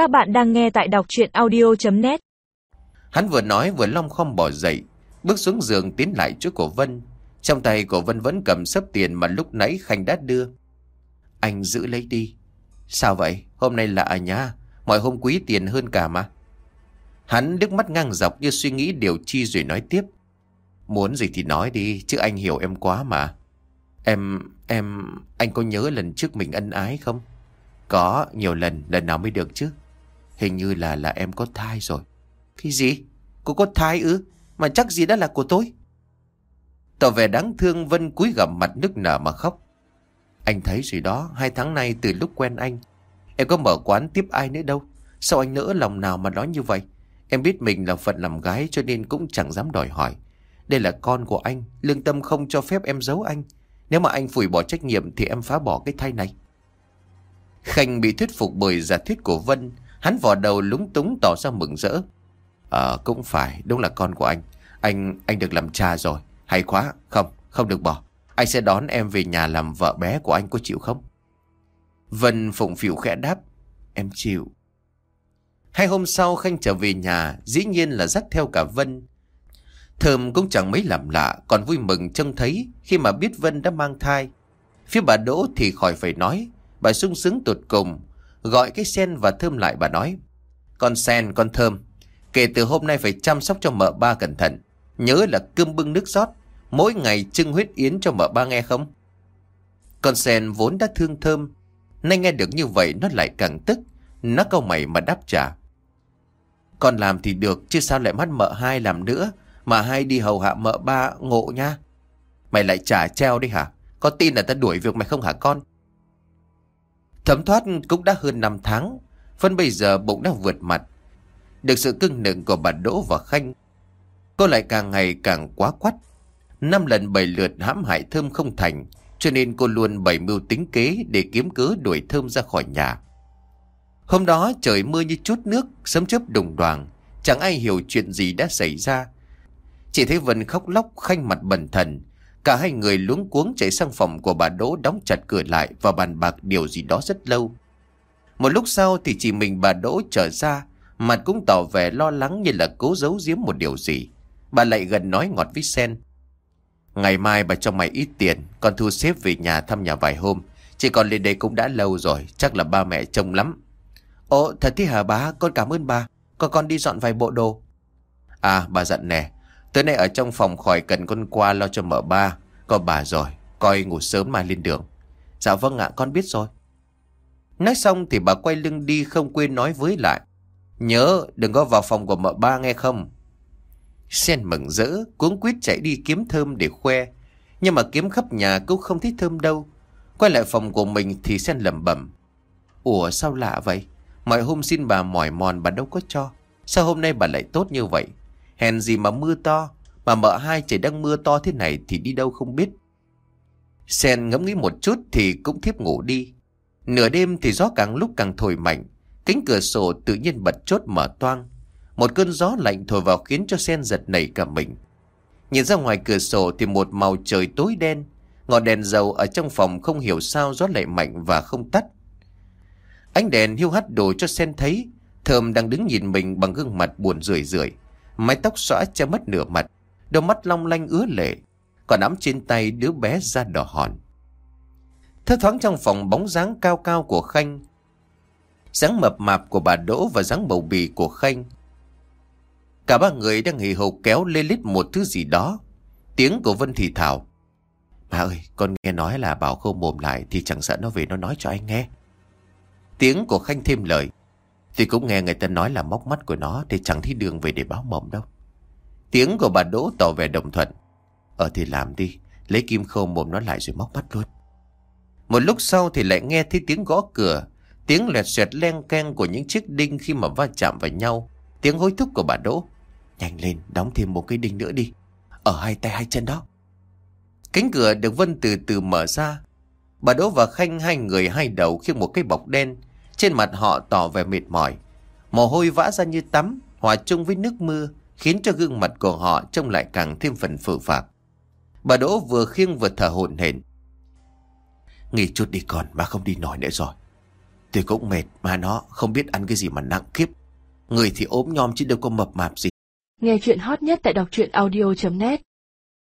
Các bạn đang nghe tại đọc chuyện audio.net Hắn vừa nói vừa long khom bỏ dậy, bước xuống giường tiến lại chỗ cổ Vân. Trong tay cổ Vân vẫn cầm sấp tiền mà lúc nãy Khanh đã đưa. Anh giữ lấy đi. Sao vậy? Hôm nay lạ nha. Mọi hôm quý tiền hơn cả mà. Hắn đứt mắt ngang dọc như suy nghĩ điều chi rồi nói tiếp. Muốn gì thì nói đi, chứ anh hiểu em quá mà. Em, em, anh có nhớ lần trước mình ân ái không? Có, nhiều lần, lần nào mới được chứ? Hình như là là em có thai rồi. Cái gì? Cô có thai ư? Mà chắc gì đã là của tôi? Tỏ vẻ đáng thương Vân cúi gằm mặt nức nở mà khóc. Anh thấy gì đó, hai tháng nay từ lúc quen anh. Em có mở quán tiếp ai nữa đâu. Sao anh nỡ lòng nào mà nói như vậy? Em biết mình là phận làm gái cho nên cũng chẳng dám đòi hỏi. Đây là con của anh, lương tâm không cho phép em giấu anh. Nếu mà anh phủi bỏ trách nhiệm thì em phá bỏ cái thai này. Khanh bị thuyết phục bởi giả thuyết của Vân. Hắn vò đầu lúng túng tỏ ra mừng rỡ. Ờ, cũng phải, đúng là con của anh. Anh, anh được làm cha rồi. Hay quá, không, không được bỏ. Anh sẽ đón em về nhà làm vợ bé của anh có chịu không? Vân phụng phịu khẽ đáp. Em chịu. Hai hôm sau Khanh trở về nhà, dĩ nhiên là dắt theo cả Vân. Thơm cũng chẳng mấy làm lạ, còn vui mừng trông thấy khi mà biết Vân đã mang thai. Phía bà Đỗ thì khỏi phải nói, bà sung sướng tột cùng, gọi cái sen và Thơm lại bà nói. Con sen, con Thơm, kể từ hôm nay phải chăm sóc cho mợ ba cẩn thận. Nhớ là cơm bưng nước rót, mỗi ngày trưng huyết yến cho mợ ba nghe không? Con sen vốn đã thương Thơm, nay nghe được như vậy nó lại càng tức, nó câu mày mà đáp trả. Con làm thì được chứ sao lại mắt mợ hai làm nữa Mà hai đi hầu hạ mợ ba ngộ nha Mày lại trả treo đi hả Có tin là ta đuổi việc mày không hả con Thấm thoát cũng đã hơn 5 tháng Phân bây giờ bụng đã vượt mặt. Được sự cưng nựng của bà Đỗ và Khanh Cô lại càng ngày càng quá quắt. Năm lần bảy lượt hãm hại Thơm không thành Cho nên cô luôn bày mưu tính kế Để kiếm cớ đuổi Thơm ra khỏi nhà. Hôm đó trời mưa như chút nước, sấm chớp đùng đoàng, chẳng ai hiểu chuyện gì đã xảy ra. Chỉ thấy Vân khóc lóc khanh mặt bần thần, cả hai người luống cuống chạy sang phòng của bà Đỗ đóng chặt cửa lại và bàn bạc điều gì đó rất lâu. Một lúc sau thì chỉ mình bà Đỗ trở ra, mặt cũng tỏ vẻ lo lắng như là cố giấu giếm một điều gì. Bà lại gần nói ngọt với Sen. Ngày mai bà cho mày ít tiền, con thu xếp về nhà thăm nhà vài hôm. Chỉ còn lên đây cũng đã lâu rồi, chắc là ba mẹ trông lắm. Ồ thật thế hả bá Con cảm ơn bà Con con đi dọn vài bộ đồ À bà giận nè Tối nay ở trong phòng khỏi cần con qua lo cho mở ba. Có bà rồi, Coi ngủ sớm mai lên đường. Dạ vâng ạ, con biết rồi. Nói xong thì bà quay lưng đi không quên nói với lại. Nhớ, đừng có vào phòng của mợ ba nghe không? Sen mừng rỡ, Cuống quýt chạy đi kiếm thơm để khoe. Nhưng mà kiếm khắp nhà cũng không thấy thơm đâu. Quay lại phòng của mình thì Sen lẩm bẩm. Ủa, sao lạ vậy? Mọi hôm xin bà mỏi mòn, bà đâu có cho. Sao hôm nay bà lại tốt như vậy? Hèn gì mà mưa to, Mà mợ hai trời đang mưa to thế này Thì đi đâu không biết. Sen ngẫm nghĩ một chút thì cũng thiếp ngủ đi. Nửa đêm thì gió càng lúc càng thổi mạnh, Cánh cửa sổ tự nhiên bật chốt mở toang. Một cơn gió lạnh thổi vào khiến cho Sen giật nảy cả mình. Nhìn ra ngoài cửa sổ thì một màu trời tối đen, Ngọn đèn dầu ở trong phòng không hiểu sao gió lại mạnh và không tắt. Ánh đèn hiu hắt đồ cho sen thấy, Thơm đang đứng nhìn mình bằng gương mặt buồn rười rượi. Mái tóc xõa che mất nửa mặt, Đôi mắt long lanh ứa lệ, Còn nắm trên tay đứa bé da đỏ hòn. Thơ thoáng trong phòng bóng dáng cao cao của Khanh, dáng mập mạp của bà Đỗ và dáng bầu bì của Khanh. Cả ba người đang hì hục kéo lê lít một thứ gì đó. Tiếng của Vân thì thảo Bà ơi, con nghe nói là bảo không mồm lại Thì chẳng sợ nó về nó nói cho anh nghe. Tiếng của Khanh thêm lời. Thì cũng nghe người ta nói là móc mắt của nó thì chẳng thấy đường về để báo mộng đâu. Tiếng của bà Đỗ tỏ vẻ đồng thuận. Ờ thì làm đi, lấy kim khâu mồm nó lại rồi móc mắt luôn. Một lúc sau thì lại nghe thấy tiếng gõ cửa, tiếng lẹt xoẹt len keng của những chiếc đinh khi mà va chạm vào nhau, tiếng hối thúc của bà Đỗ. Nhanh lên, đóng thêm một cái đinh nữa đi, ở hai tay hai chân đó. Cánh cửa được Vân từ từ mở ra. Bà Đỗ và Khanh hai người hai đầu khiêng một cái bọc đen, trên mặt họ tỏ vẻ mệt mỏi. Mồ hôi vã ra như tắm, hòa chung với nước mưa, khiến cho gương mặt của họ trông lại càng thêm phần phử phạc. Bà Đỗ vừa khiêng vừa thở hổn hển. Nghỉ chút đi con, bà không đi nổi nữa rồi. Tôi cũng mệt mà nó không biết ăn cái gì mà nặng kiếp. Người thì ốm nhom chứ đâu có mập mạp gì. Nghe chuyện hot nhất tại đọc truyện audio.net